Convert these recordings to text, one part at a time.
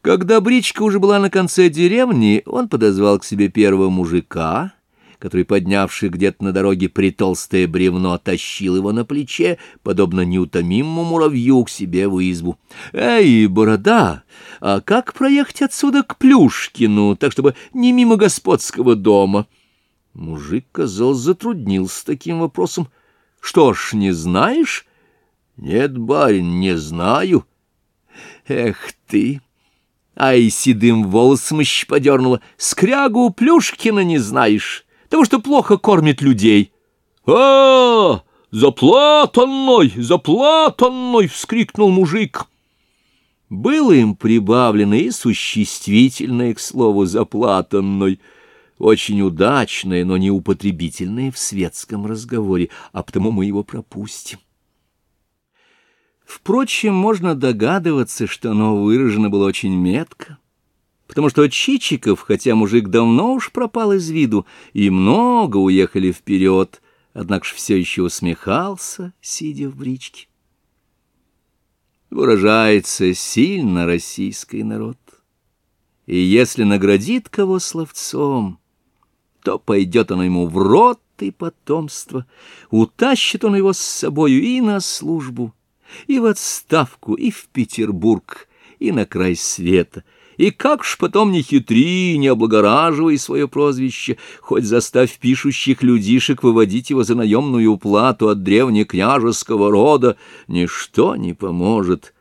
Когда бричка уже была на конце деревни, он подозвал к себе первого мужика, который, поднявший где-то на дороге притолстое бревно, тащил его на плече, подобно неутомимому муравью к себе в избу. «Эй, борода, а как проехать отсюда к Плюшкину, так чтобы не мимо господского дома?» Мужик, казалось, затруднился таким вопросом. «Что ж, не знаешь?» «Нет, барин, не знаю». «Эх ты!» Ай, седым волосом еще подернула. Скрягу Плюшкина не знаешь, того, что плохо кормит людей. а Заплатанной! Заплатанной! — вскрикнул мужик. Было им прибавлено и существительное, к слову, заплатанной, очень удачное, но неупотребительное в светском разговоре, а потому мы его пропустим. Впрочем, можно догадываться, что оно выражено было очень метко, потому что Чичиков, хотя мужик давно уж пропал из виду, и много уехали вперед, однако ж все еще усмехался, сидя в бричке. Выражается сильно российский народ, и если наградит кого словцом, то пойдет оно ему в рот и потомство, утащит он его с собою и на службу, и в отставку, и в Петербург, и на край света. И как ж потом не хитри, не облагораживай свое прозвище, хоть заставь пишущих людишек выводить его за наемную уплату от древнекняжеского рода, ничто не поможет.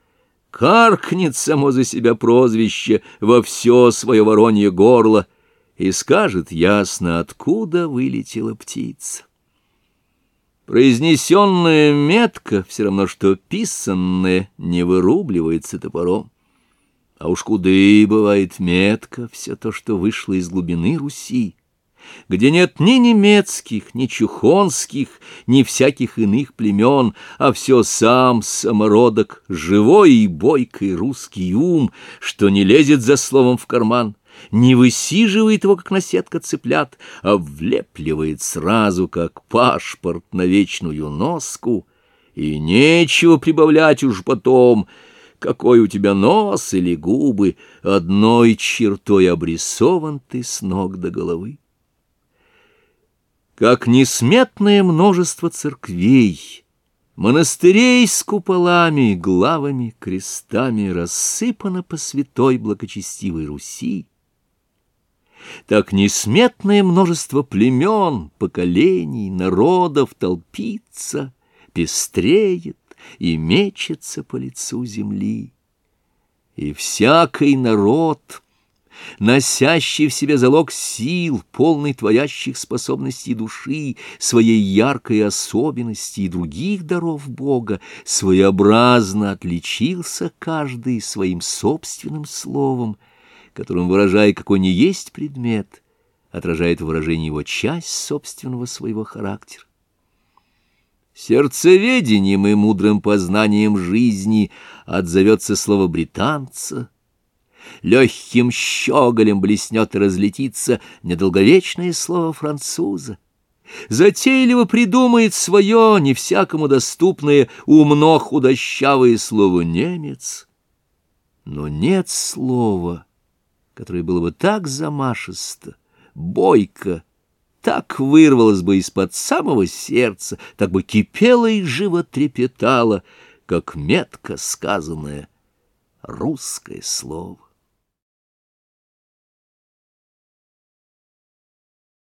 Каркнет само за себя прозвище во все свое воронье горло и скажет ясно, откуда вылетела птица. Произнесенная метка все равно, что писанная не вырубливается топором. А уж куды бывает метка все то, что вышло из глубины Руси, где нет ни немецких, ни чухонских, ни всяких иных племен, а все сам самородок, живой и бойкий русский ум, что не лезет за словом в карман, не высиживает его, как наседка цыплят, а влепливает сразу, как пашпорт на вечную носку, и нечего прибавлять уж потом, какой у тебя нос или губы, одной чертой обрисован ты с ног до головы. Как несметное множество церквей, монастырей с куполами, главами, крестами рассыпано по святой благочестивой Руси, так несметное множество племен, поколений, народов толпится, пестреет и мечется по лицу земли. И всякий народ, носящий в себе залог сил, полный творящих способностей души, своей яркой особенности и других даров Бога, своеобразно отличился каждый своим собственным словом, которым, выражая какой не есть предмет, отражает выражение его часть собственного своего характера. Сердцеведением и мудрым познанием жизни отзовется слово британца, легким щеголем блеснет и разлетится недолговечное слово француза. Затейливо придумает свое, не всякому доступное, умно худощавое слово «немец». Но нет слова — которое было бы так замашисто, бойко, так вырвалось бы из-под самого сердца, так бы кипело и живо трепетало, как метко сказанное русское слово.